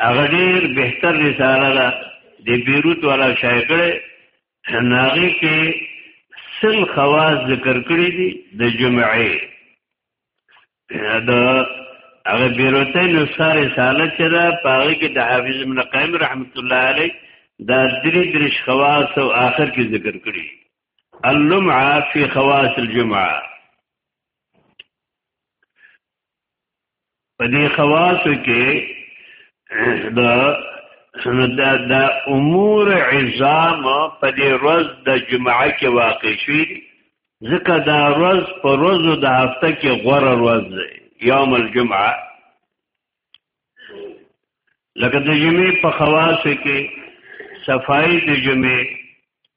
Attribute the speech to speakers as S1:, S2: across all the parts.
S1: هغه ډیر بهتر رساله ده د بیروت والا شایع کړي ناغي کې سل خواص ذکر کړی دي د جمعې دا هغه بیروتې نو ساره رساله چې دا پاره کې د حافظ ابن قیم رحمت الله علیه دا درې درې خواص او آخر کې ذکر کړی اللمعه فی خواص الجمعه په دې خواصو کې دا دا د امور عظام په دې ورځ د جمعه کې واقع شي ځکه دا ورځ په ورځو د هفته کې غوره ورځ ده یوم الجمعه لکه د جمعې په خواص کې صفای د جمعې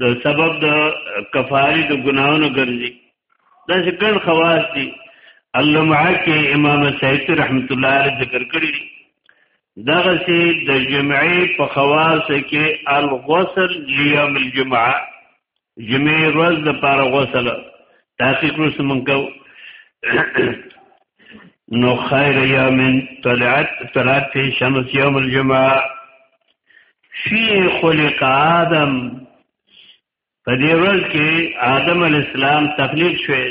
S1: د سبب د کفاری د ګناونو ګرځي دا چې ګڼ خواص دي اللمعه کې امام سیوطي رحمت الله علیه ذکر کړی دي دغه سي د جمعې په خواص کې الغسل ليوم الجمعه جمعې ورځ د پاره غسل تحقیق رس منکو نو خیر یوم طلعت طلعت فی شمس یوم الجمعه فی خلق آدم په دې ورځ کې آدم علی السلام تخلیق شوی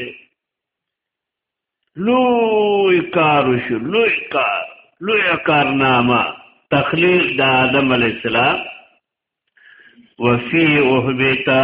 S1: لوی کار شو لوی کار لوی کارنامه تخلیق د آدم علی السلام وفي اوهبتا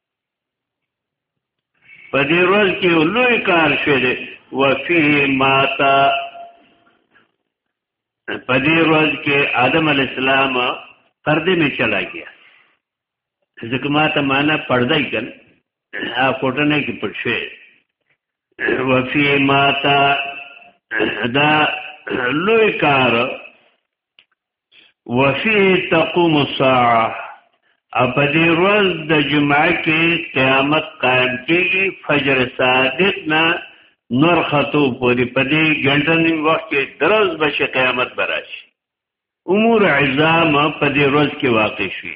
S1: په دې ورځ کې لوی کار شوی دی وفيه ماتا په دې ورځ کې آدم علی السلام پردې می چلا گیا ځکه ماته معنا پرده یې کړ ا کوټه نه کې پټ شوی وفيه ماتا دا لوی کار وفيه تقوم الساعه اپا دی روز د جمعه کې قیامت قائم کیږي فجر صادق نه نور خطو پوری پدی ګنټه نیم وخت کې درز بشه قیامت براشي امور عظام پدی روز کې واقع شي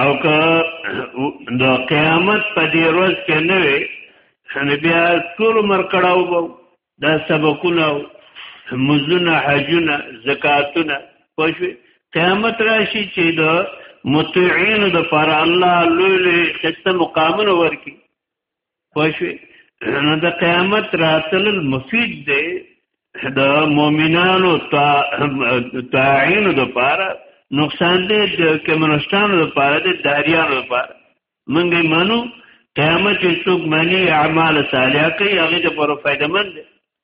S1: او که د قیامت په دې ورځ کې نه وي نو بیا ټول عمر کړهو به دا سبقونه مزونه حجونه زکاتونه پښوی قیامت راشي چې د مطیعين د پر الله لولې خسته مقامونه ورکي پښوی نو د قیامت راتل مفید دی د مؤمنانو تعین د پاره نقصان دی د کمنستانو د پاره د داریانو د پاره منګې منو قیامت چې څوک مانی اعمال صالحه کوي هغه د پاره فائدمن دی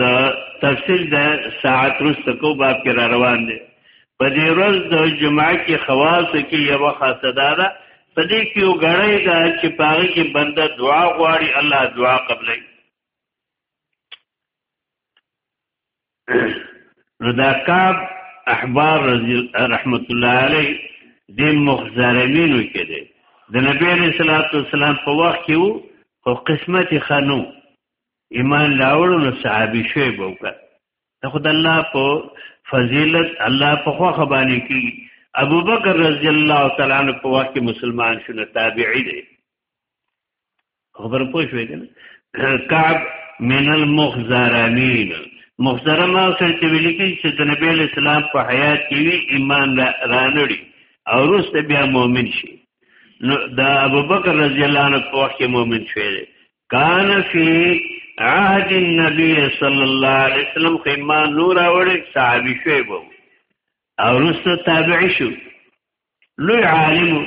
S1: دا تفصیل د ساعت رسته کو باب کې را روان دي په دې ورځ د جمعه کې خواص کې یو خاصه دارا په دې کې یو غړی دا چې پاره کې بنده دعا غواړي الله دعا قبلې نو دا کعب احبار رضی رحمت الله علیه د مخزرمینو کې دی د نبی علیہ الصلوۃ والسلام په وخت کې وو او قسمت خنو ایمان لاوړو نو صحابي شوی بوکړه ته خد الله په فضیلت الله په خو خبانی کی ابو بکر رضی الله تعالی عنہ په وخت کې مسلمان شونه تابعی دی خبر پوه شوې کنه کعب من المخزرمین مخزرم او سره چې ویل کی چې د نبی اسلام په حیات کې وی ایمان رانړي او روسته بیا مؤمن شي نو دا ابوبکر رضی الله عنه په وخت کې مؤمن شوی دی کان فی عهد النبی صلی الله علیه وسلم خو ایمان نور اوړي صحابي شوی وو او روسته تابع شو لوی عالم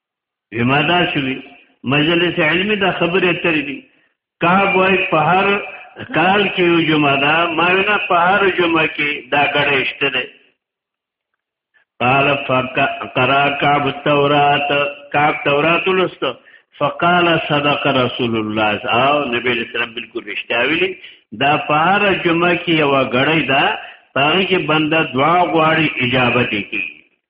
S1: بما دا شوی مجلس علمی دا خبرې اترې دي کاب وای په هر کال کې یو جمعه دا ما نه په هر جمعه کې دا غړې شته ده قال فقرا کعب التورات کعب تورات لست فقال صدق رسول الله او نبی اسلام بالکل رښتیا ویلي دا په هر جمعه کې یو غړې دا پاره کې بنده دعا غواړي اجابت کوي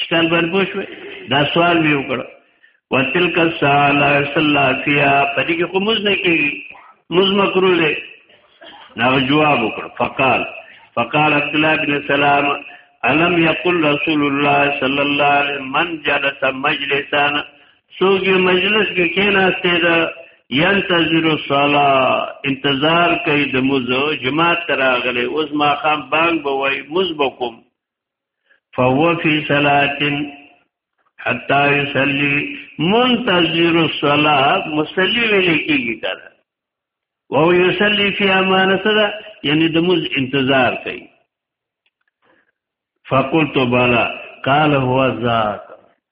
S1: اشکال باندې پوه شوې دا سوال مې وکړ وتلک الصاله صلی فیها پدې کې خو موږ نه کېږي موږ مکرو دې دا جواب وکړ فقال فقال عبد الله بن سلام علم یقول رسول الله صلی الله علیه من جلس مجلسان سوګي مجلس کې کېناسته دا ينتظر الصلاه انتظار کوي د موزه جماعت تراغله اوس ما خام بانګ بوي مزبکم فهو فی صلات حتا یصلی منتظر الصلاه مصلی ویل کیږي کنه او یصلی فی امانته دا یعنی د موز انتظار کوي فقلت بالا قال هو ذاک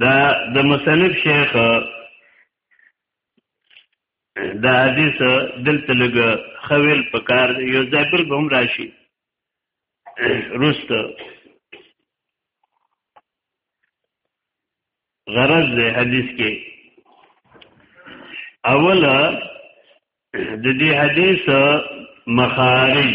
S1: دا د مصنف شیخ دا حدیث دلته لګ خویل پکار یو ځای پر به هم راشي رست غرض دی حدیث کې اوله د دې حدیث مخارج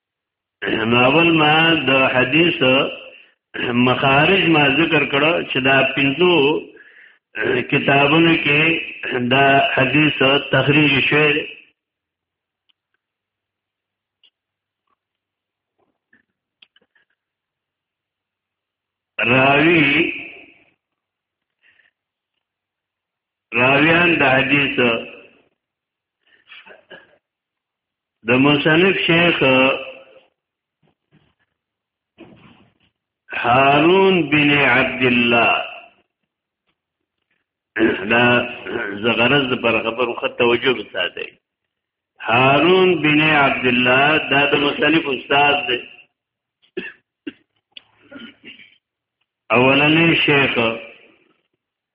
S1: ناول ما د حدیث مخارج ما ذکر کړو چې دا پنځو کتابونو کې دا حدیث تخریج شوی راوی راویان د حدیث د مصنف شیخ هارون بن عبد الله دا زغرز پر خبر خو توجه ساتي هارون بن عبد الله دا د مصنف استاد دی اولنې شیخ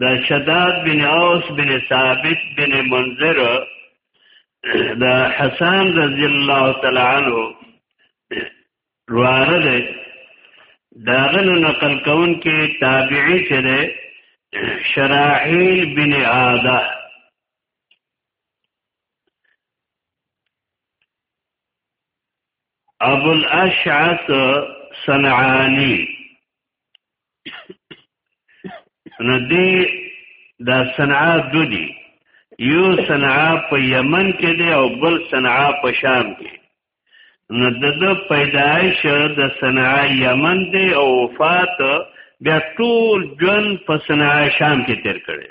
S1: دا شداد بن اوس بن ثابت بن منذر دا حسان رضی الله تعالی عنہ رواره ده داغنو نقل کون کې تابعی چره شراحیل بن عاده ابو الاشعث صنعانی نو دی دا صنعا دو دی یو صنعا په یمن کې دی او بل صنعا په شام کې نو د د پیدایش د صنعا یمن دی او وفات بیا ټول جون په صنعا شام کې تیر کړي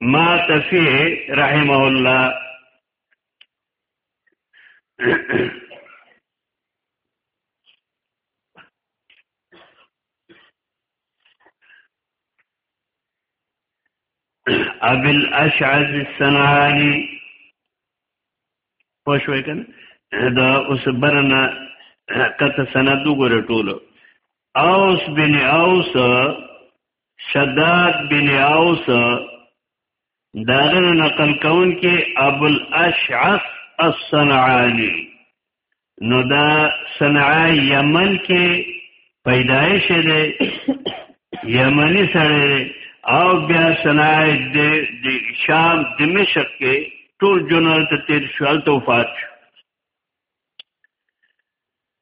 S1: ما تفی رحمه الله ابي الاشعث السنعاني پوه شوې کنه دا اوس برنه کته سند وګوره ټولو اوس بن اوس شداد بن اوس داغه نقل کون کې ابو الاشعث الصنعاني نو دا صنعا یمن کې پیدایش دی یمنی سره او بیا صنعا د شام دمشق کې ټول جنرال ته تیر شو الته وفات شو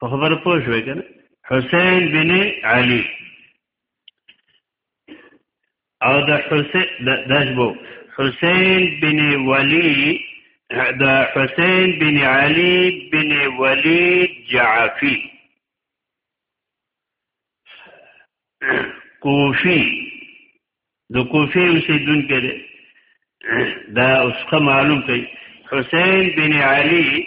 S1: په خبره پوه شوې کنه حسین بن علی او د حسین دجبو حسین بن ولی د حسین بن علی بن ولید جعفی کوفی د کوفی اوسیدونکو دی دا اوسخه معلوم کړي حسین بن علی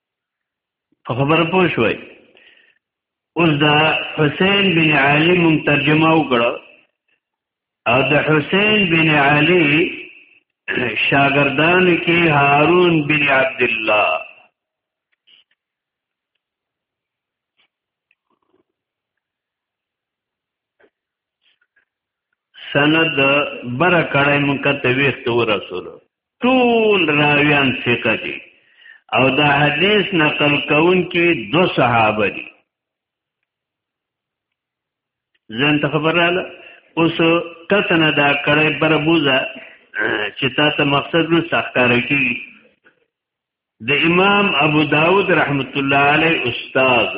S1: په خبره پوه شوي اوس د حسین بن علی مون ترجمه وکړه او د حسین بن علی شاگردان کې هارون بن عبد الله سند بره کړای مونږ ته ویخت ورسول ټول راویان ثقه دي او دا حدیث نقل کون کې دو صحابه دي زين ته خبراله اوس کتنه دا کړای بره بوزا چې تاسو مقصد نو سختار کی د امام ابو داود رحمت الله علیه استاد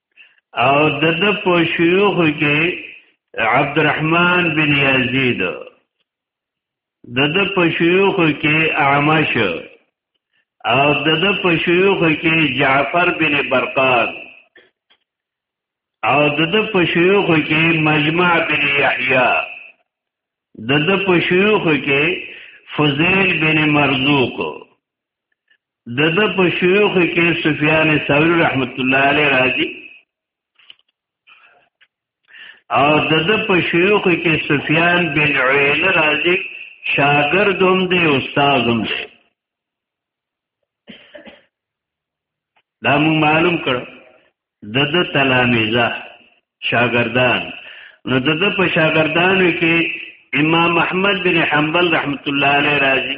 S1: او د د په شيوخ کې عبدالرحمن بن یزید د د په شيوخ کې اعمش او د د په شيوخ کې جعفر بن برقان او د د په شيوخ کې مجمع بن یحیی د د په شيوخ کې فضیل بن مرزوق د د په شيوخ کې سفيان ثوري رحمت الله عليه راځي او د د په شيوخ کې سفيان بن عيينه راځي شاګرد هم دی استاد هم دی دا مو معلوم کړ د د تلاميذه شاګردان نو د د په شاګردانو کې امام احمد بن حنبل رحمت الله عليه راځي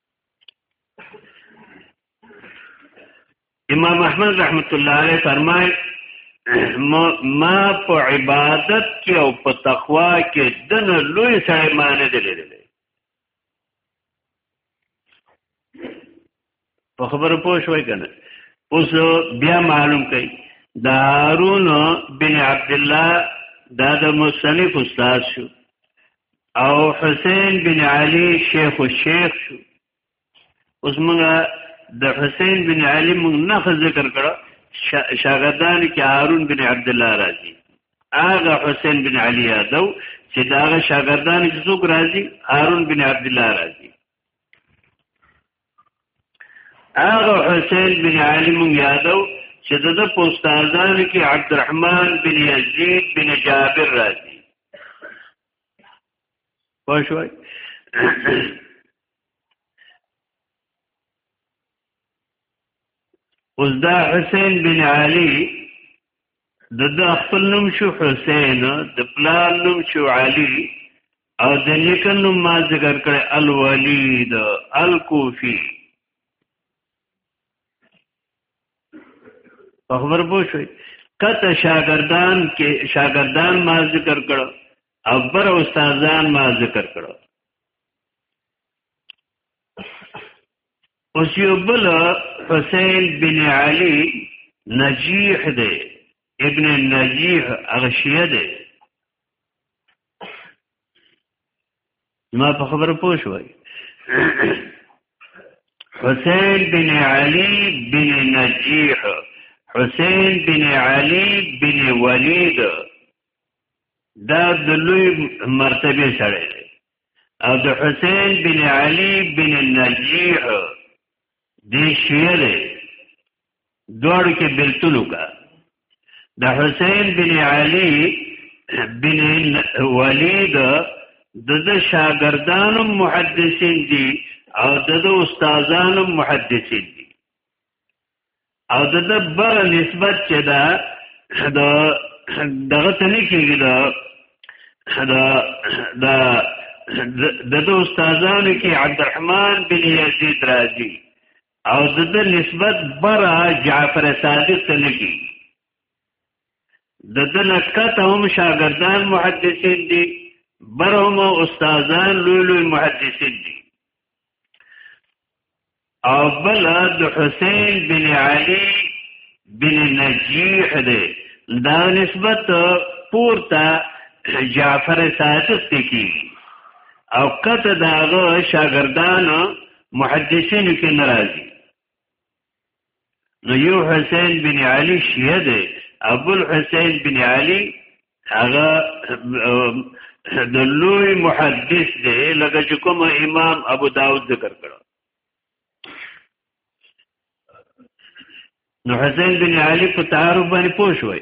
S1: امام احمد رحمت الله علیه فرمای ما په عبادت کې او په تقوا کې دنه لوی سره معنی دلې په خبره پوه شوي کنه اوس بیا معلوم کړي دارون بن عبد الله دا د مصنف استاد شو او حسین بن علی شیخ او شیخ شو اوس موږ د حسین بن علی موږ نه ذکر کړو شاګردان کې هارون بن عبد الله راځي هغه حسین بن علی یادو چې دا هغه شاګردان چې څوک راځي هارون بن عبد الله راځي هغه حسین بن علی موږ یادو چې د پوستازان کې عبدالرحمن بن یزید بن جابر راځي پښوی اوس دا حسین بن علی د د خپل نوم شو حسین د پلار نوم شو علی او د نیکن نوم ما ذکر کړ الولید الکوفی په خبر پوه شوي کته شاګردان کې شاګردان ما ذکر کړو او بر استادان ما ذکر کړو اوس یو بل حسین بن علی نجیح دی ابن نجیح هغه شیعه دی ما په خبره پوه شوي حسین بن علی بن نجیح حسین بن علی بن ولید دا د لوی مرتبه سره دی او د حسین بن علی بن نجیح دی شیعه دی دواړو کې بلتون وکړه د حسین بن علی بن ولید د د شاګردانو محدثین دي او د د استادانو محدثین دي او د د بر نسبت چې دا د دغه تنه کېږي دا دا د د استادانو کې عبدالرحمن بن یزید راځي او د د نسبت برا جعفر صادق ته لګي د د نکته هم شاګردان محدثین دي برهم استادان لوی لوی محدثین دي او بل د حسین بن علی بن نجیح دی دا نسبت پورته جعفر صادق ته کی او کته داغه شاګردان محدثینو کې ناراضي نو یو حسین بن علی شیعه دی ابو الحسین بن علی هغه د لوی محدث دی لکه چې کوم امام ابو داود ذکر کړو نو حسین بن علی په تعارف باندې پوه شوی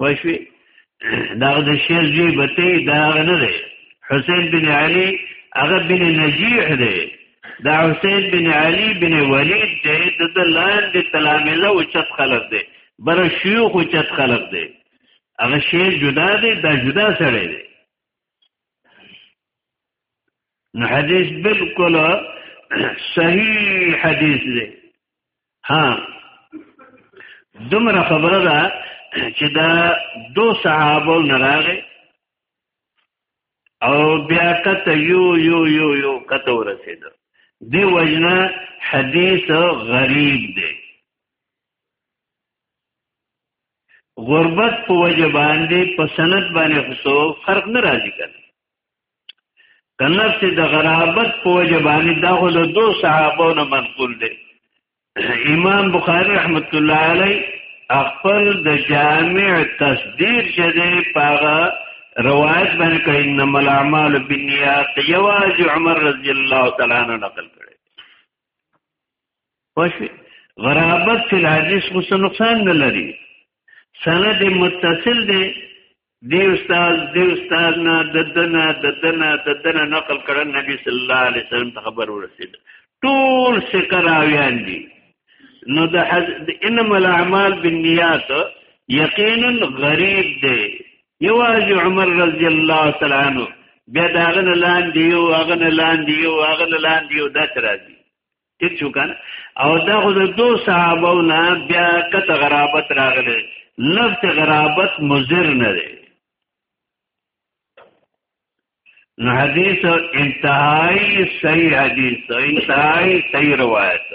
S1: وشوي دا د شیخ جی بته دا نه دی حسین بن علی هغه بن نجیح دی دا حسین بن علی بن ولید دی د دلان د تلامذه او چت خلق دی بر شیوخ او چت خلق دی هغه شیخ جدا دی دا جدا سره دی نو حدیث بالکل صحیح حدیث دی ها دومره خبره ده چې دا دو صحابه نراغه او بیا کته یو یو یو یو کته ورسېده دی وجنا حدیث غریب دی غربت په وجه باندې په سند باندې خصو فرق نه راځي کنه کنه چې د غرابت په وجه باندې دا خو له دو صحابو نه منقول دی امام بخاری رحمت الله علی خپل د جامع تصدیق شده پاغه روایت باندې کوي ان الاعمال بالنیات یواز عمر رضی الله تعالی عنہ نقل کړي واشه غرابت فی الحدیث خو نقصان نه لري سند متصل دی دی استاد دی استاد نه ددنه ددنه ددنه نقل کړه نبی صلی الله علیه وسلم ته خبر ورسید ټول سکراویان دي نو د انما الاعمال بالنیات یقینا غریب دی یواز عمر رضی الله تعالی عنہ بیا داغه لاندې یو هغه لاندې یو هغه لاندې یو داسې راځي ټیک شو کنه او دا خو د دو صحابو نه بیا کته غرابت راغله لفظ غرابت مضر نه دی نو حدیث انتهائی صحیح حدیث انتهائی صحیح روایت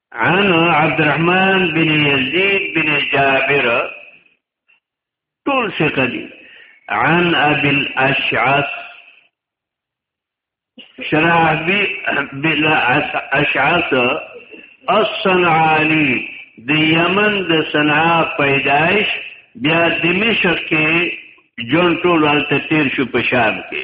S1: عن عبد الرحمن بن يزيد بن جابر طول ثقه عن ابي الاشعث شرابي بلا اشعث الصنعاني د یمن د صنعا پیدایش بیا دمشق کې جون ټول حالت تیر شو په شام کې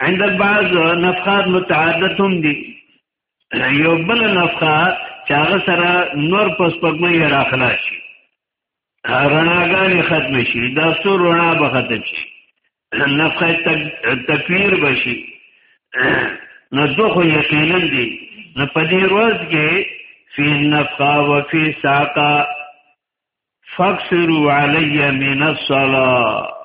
S1: عند بعض نفخات متعددهم دي یو بل نفخه چې هغه سره نور پس پګمې راخلا شي رڼاګانې ختم شي دا سور رڼا به ختم شي نفخه تکویر بشي نو دوه یقینا دي نو په دې ورځ کې فی نفخه و فی ساقه فاکسروا علی من الصلاه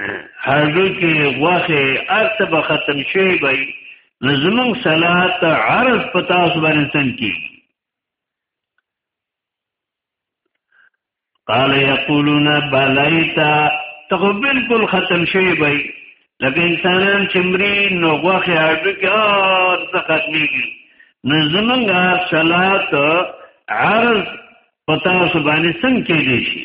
S1: هغه کې واخه ارته به ختم شي وي نظمون صلات عرض پتا سبحان سن کی قال یقولون بلایتا ته بالکل ختم شي وي لکه انسانان چې مري نو غوخه هغه کې اور څه ختميږي نظمنګ صلات عرض پتا سبحان سن کې دي شي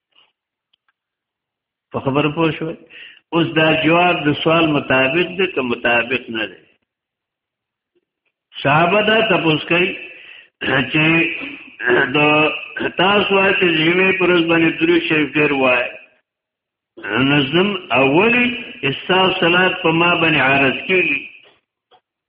S1: په خبره پوه شو اوس دا جواب د سوال مطابق دی که مطابق نه دی صحابه دا تپوس کوي چې د تاسو وایي چې جمعې پر ورځ باندې درو شریف ډېر وایي نظم اولی استاو صلات په ما باندې عارض کېږي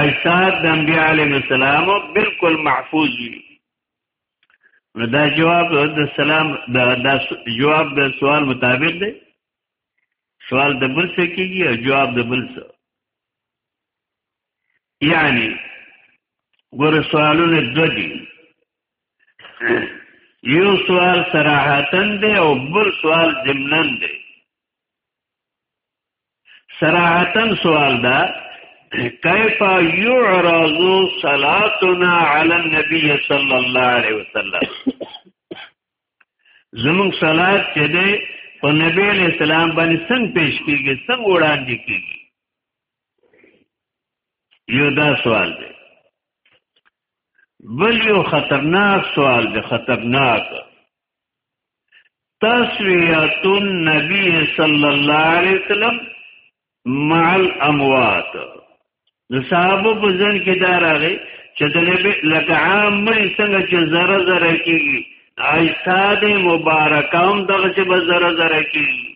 S1: اجساد د انبیاء علیهم السلام بالکل محفوظ وي نو دا جواب د سلام دا, دا جواب د سوال مطابق دی سوال د بل څه کیږي او جواب د بل څه یعنی ګور سوالونه دو دي یو سوال صراحتن دی او بل سوال ضمنن دی صراحتا سوال دا کیف یعرض صلاتنا علی النبی صلی الله علیه وسلم زمون صلات چې دی په نبی علیہ السلام باندې څنګه پیش کیږي څنګه وړاندې کیږي یو دا سوال دی بل یو خطرناک سوال دی خطرناک تسویت النبی صلی الله علیه وسلم مع الاموات نو صحابه په ځن کې دا راغی چې د نبی لکه عام مړي څنګه چې زره زره کېږي ایساد مبارکام دغه چې به زره زره کېږي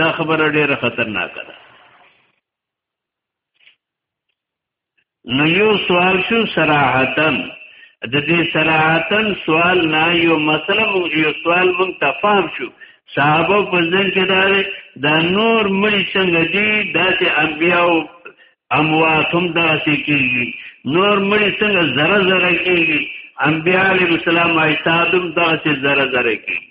S1: دا خبره ډېره خطرناکه ده نو یو سوال شو صراحتا د دې صراحتا سوال نه یو مسله مونږ یو سوال مونږ تفاهم شو صحابه په ځین کې دار دا نور مړي څنګه دي داسې انبیا او اموات هم داسې کیږي نور مړي څنګه زره زره کیږي انبیا علیهم السلام ایتادم داسې زره زره کیږي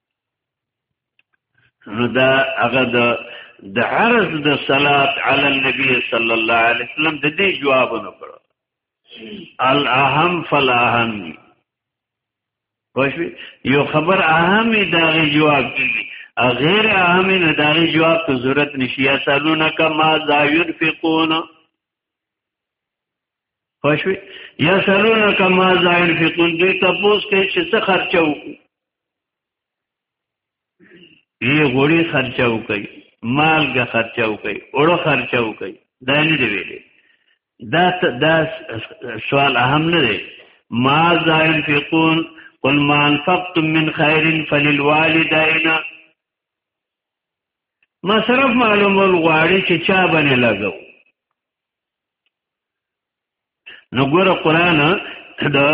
S1: نو دا هغه د د عرض د صلات علی النبی صلی الله علیه وسلم د دې جواب نه کړو الاهم فلاهم پښوی یو خبر اهمي دا غي جواب کیږي غیر اهمي نه دا غي جواب ته ضرورت نشي یا سالونه کما ذا ينفقون پښوی یا سلونه کما زائن فقون دوی تپوس کوي چې څه خرچه وکړي یی غوړي خرچه وکړي مالګه خرچه وکړي اوړه خرچه وکړي دا نه دی ویلي دا دا سوال اهم نه دی ما زائن فقون قل ما انفقتم من خير فللوالدين مصرف معلومول غواړي چې چا باندې لګو نو ګوره قران دا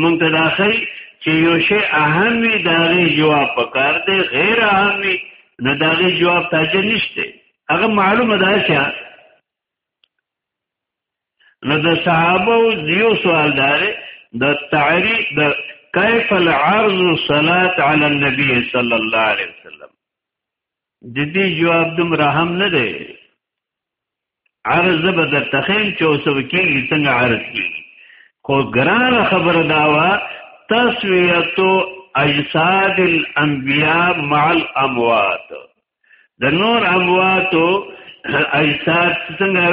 S1: مونږ ته داخلي چې یو شی اهم وي دا غي جواب پکار دی غیر اهم وي نه دا غي جواب تاجه نشته هغه معلومه ده چې نو د صحابه یو سوال دار د تعریف د کیف العرض صلات علی النبی صلی الله علیه وسلم د دې جواب دوم رحم نه دی عرض به در تخیم چې اوس وکیږي څنګه عرض کیږي خو ګران خبره دا وا تسویتو اجساد الانبیاء مع الاموات د نور امواتو اجساد څنګه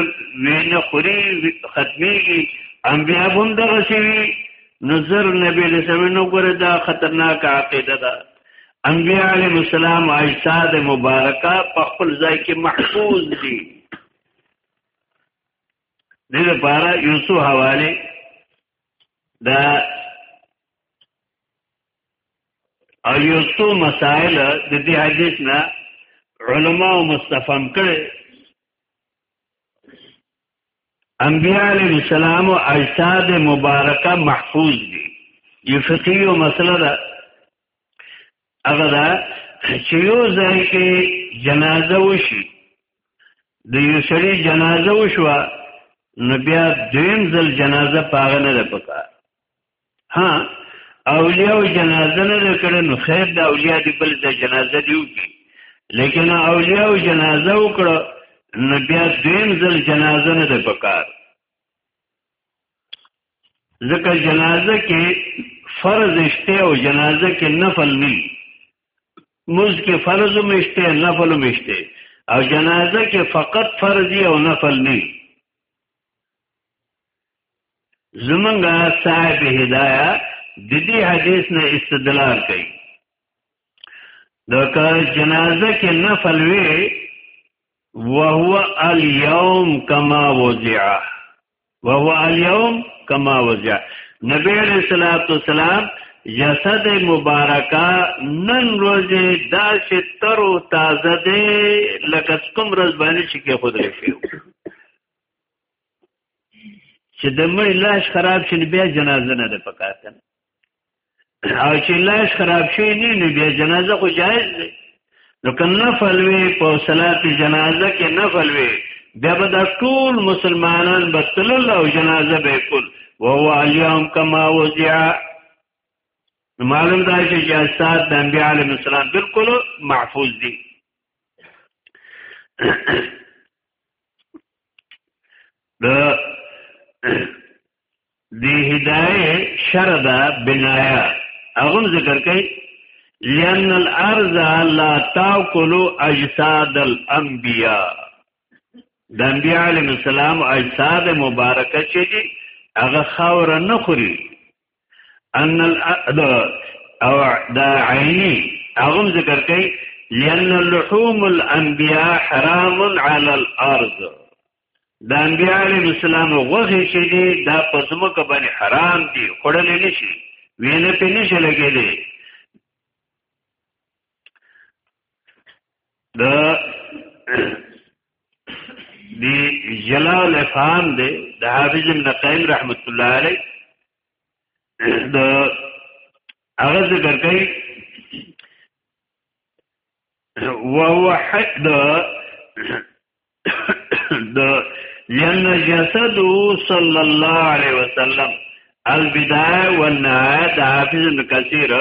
S1: وینه خوري ختميږي انبیا هم دغه شي نظر نبی له سمینو ګره دا خطرناک عقیده ده انبیاء علیهم السلام اجساد مبارکه په خپل ځای کې محفوظ دي دې لپاره یوسو حواله دا او یوسو مسائل د دې حدیث نه علما او مستفهم کړي انبیاء علیهم السلام او اجساد مبارکه محفوظ دي یو فقهي مسله ده هغه دا چې یو ځای کې جنازه وشي د یو سړي جنازه وشوه نو بیا دویم ځل جنازه پاغه نه ده پکا ها اولیاء جنازه نه ده کړې نو خیر د اولیاء دی بل د جنازه دی وکړي لیکن اولیاء جنازه وکړه نو بیا دویم ځل جنازه نه ده پکار ځکه جنازه کې فرض شته او جنازه کې نفل نه موز کې فرض مشته نفل مشته او جنازه کې فقط فرضي او نفل نه زمونږه صاحب هدايه د دې حدیث نه استدلال کوي دغه جنازه کې نفل وی وهو اليوم كما وضع وهو اليوم کما وجع نبی علیہ الصلوۃ والسلام جسد مبارکا نن ورځې دا چې تر او تازه دی لکه کوم ورځ باندې چې کې خود راشي چې د مړ لاش خراب شي بیا جنازه نه ده پکاتنه او چې لاش خراب شي نه نو بیا جنازه خو جایز ده نو که نفل وي په صلات جنازه کې نفل وي بیا به دا ټول مسلمانان به تلل او جنازه به کول وهو اليوم كما وزع معلوم دا چې جسد د انبیاء علیهم السلام بالکل محفوظ دي د دی هدایه شرد بنایا اغم ذکر کئی لأن الارض لا تاکل اجساد الانبیاء د انبیاء علیهم السلام اجساد مبارکه چې دي هغه خاور نه خوري ان او دا عینی هغه ذکر کوي لأن اللحوم الانبیاء حرام على الارض د انبیاء علیهم السلام غوغه چې دي دا په زمکه باندې حرام دي خړل نه شي وینه په نشه لګېلې د دی جلال افهام دی د حافظ ابن قیم رحمت الله علیه د هغه ذکر کوي وهو حد د لأن جسده صلى الله عليه وسلم البداية والنهاية حافظ ابن كثير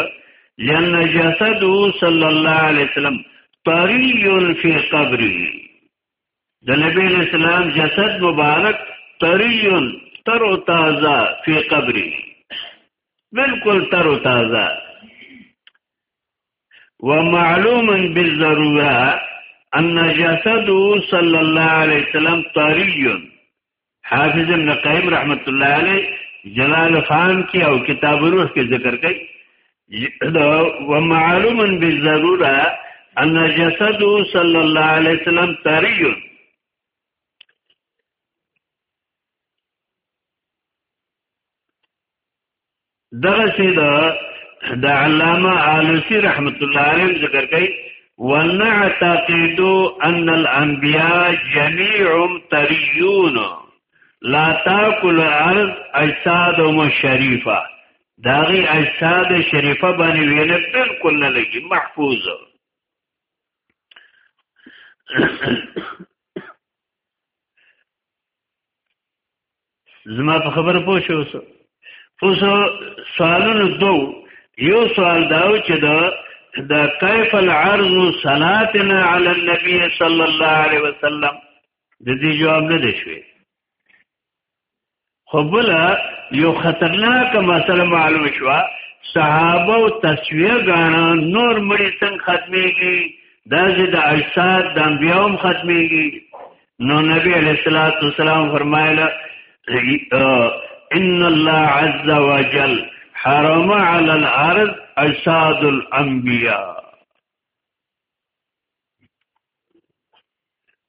S1: لأن جسده صلى الله عليه وسلم طري في قبره النبي عليه السلام جسد مبارك طري تر تازه في قبره بالكل تر تازه ومعلوما بالضروره ان جسده صلى الله عليه وسلم طري حافظ ابن قیم رحمت الله علیه جلال خان کې او کتاب روح کې ذکر کړي دا ومعلوما بالضروره ان جسد صلی الله علیه وسلم طری دغه سي دا د علامه علوسی رحمت الله علیه ذکر کوي ونعتقد ان الانبیاء جميعهم تريون لا تاكل الارض اجسادهم الشريفه داغي اجساد شریفه باندې ویل بالکل نه لګي محفوظ زما په خبره پوه شو اوس اوس سوالونه دو یو سوال داو چې دا د کیف العرض صلاتنا علی النبی صلی الله علیه وسلم د دې جواب نه دی شوی خو بل یو خطرناک مسله معلوم شو صحابه او تسویه غاڼه نور مړي څنګه ختميږي داسې د اجساد د انبیاوم ختميږي نو نبی علیہ الصلوۃ والسلام فرمایله ان الله عز وجل حرم علی الارض اجساد الانبیاء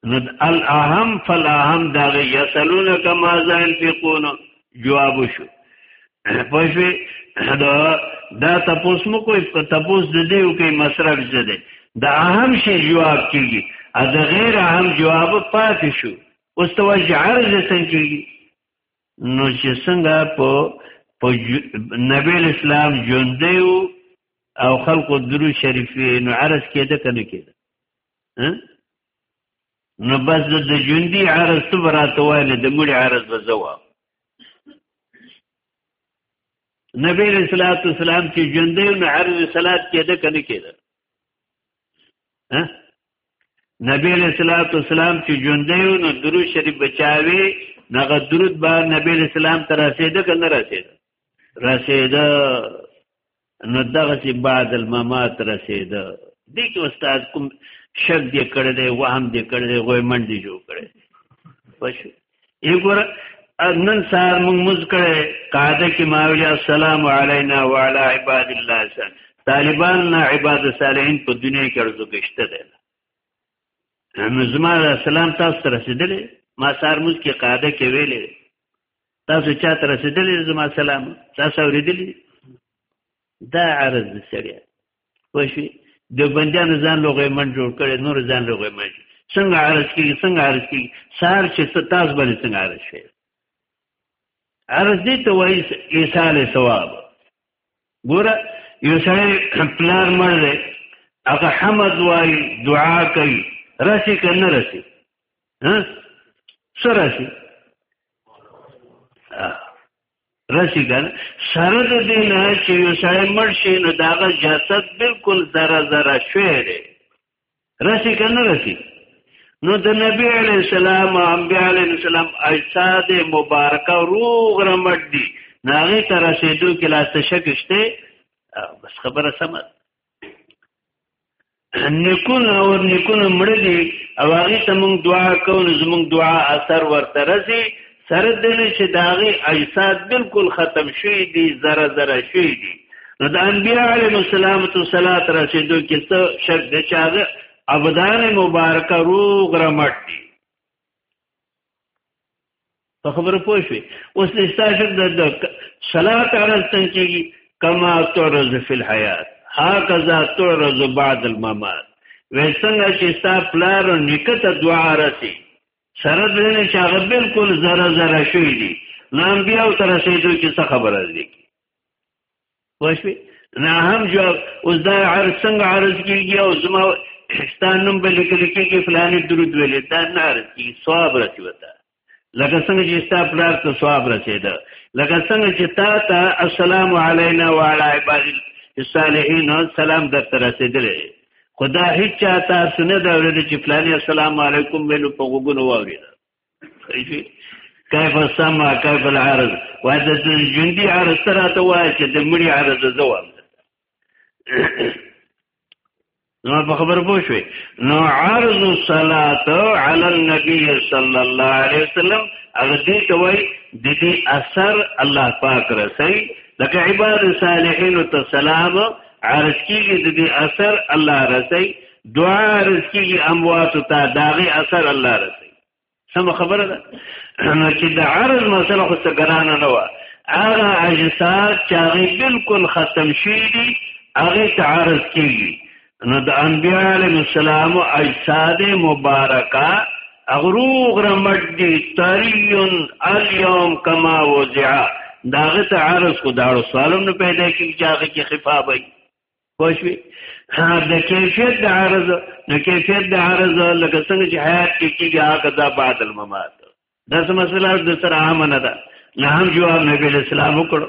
S1: ند الاهم فالاهم دا یسلون کما ذا ينفقون جواب شو پوه شوې دا دا تپوس مو کوی په تپوس د دې یو کې مصرف څه دی دا اهم شی جواب کیږي ا د غیر اهم جواب پاتې شو اوس ته وایي عرض څنګه کیږي نو چې څنګه په په نبی اسلام ژوندې او خلکو درو شریفې نو عرض کېده کنه کېده نو بس د ژوندۍ عرض ته براته وایي د مړي عرض وزوا نبی رسول الله والسلام چې ژوندې او عرض صلات کېده کنه کېده ها نبی رسول الله والسلام چې ژوندې او نو درو شریف بچاوي نغه درود به نبی رسول الله تر رسیده کنه رسیده رسیده نو دغه چې بعد الممات رسیده دې کې استاد کوم شک دې کړی دی وهم دې کړی دی غوې منډې جوړ کړی پښو یګور نن سهار موږ موږ کړه قاعده کې ماوی السلام علینا وعلى عباد الله سن طالبان نه عباد صالحین په دنیا کې ارزو گشته ده نو زما سلام تاسو ته رسیدلې ما سهار موږ کې قاعده کې ویلې تاسو چاته رسیدلی زما سلام تاسو اوریدلی دا عرض دی سړی وشي د بندیانو ځان لوغې من جوړ کړي نور ځان لوغې من څنګه عرض کیږي څنګه عرض کیږي سهار چې تاسو باندې څنګه عرض شي عرض دې ته وایي ایصال ثواب ګوره یو سړی پلار مړ دی هغه حمد وایي دعا کوي راسي که نه راسي ها څه راسي راشي ګل سره د دې نه چې یو سړی مړ شي نو داغه جسد بالکل ذره ذره شوی دی راشي کنه راشي نو د نبی علی السلام او انبیاء علی السلام اجساد مبارکه روغ رمټ دي ناغه تر رسیدو کې لا څه شک شته بس خبره سم نیکونه او نیکونه مړ دي او هغه ته موږ دعا کوو نو زموږ دعا اثر ورته رسي سره د دې چې داغي اجساد بالکل ختم شوی دي زره زره شوی دي نو د انبیاء علیهم السلام تو صلوات رسیدو کې څه شک د چاغه ابدان مبارک روغ رمټ دي په خبره پوه شوي اوس نشتا شک د صلات عرض څنګه کېږي کما تعرض فی الحیات هکذا تعرض بعد الممات وې څنګه چې ستا پلار نکته دعا رسی سره د نه چې هغه بالکل زره زره شوی دی نام بیا او تر رسیدو کې څه خبره دی واشوي نه هم جو اوس دا عرض څنګه عرض کیږي او زما ستانم بل کلی کېږي فلانه درود ویلې دا نه عرض کی ثواب راځي وتا لکه څنګه چې ستا پلار ته ثواب رسیدا لکه څنګه چې تا ته السلام علینا وعلى عباد الصالحین سلام در تر رسیدلې خدا هیڅ چاته سنت اورېدل چې فلانه السلام علیکم ویلو په وګونو واورېدل کیف السمع کیف العرض وای د ژوندۍ عرض ته راته وای چې د مړي عرض زه وام نو په خبر پوه شوې نو عرض الصلات علی النبی صلی الله علیه وسلم هغه دې ته وای د دې اثر الله پاک رسي لکه عباد صالحین ته سلام عرض کیږي د دې اثر الله رسي دعا رسیږي اموات ته داغه اثر الله رسي سم خبره ده چې د عرض مسله خو څه ګرانه نه و هغه اجساد چې هغه بالکل ختم شي دي هغه تعرض کیږي نو د انبیاء علیهم السلام اجساد مبارکه اغروغ رمټ دي تریون الیوم کما وزعا داغه تعرض کو داړو سوالم نه پیدا کیږي چې هغه کې خفابه پښوی د کیفیت د عرض د کیفیت د عرض لکه څنګه چې حیات کې کیږي هغه دا بعد الممات دا څه مسله د سر عام نه ده نه هم جواب نبی اسلام وکړو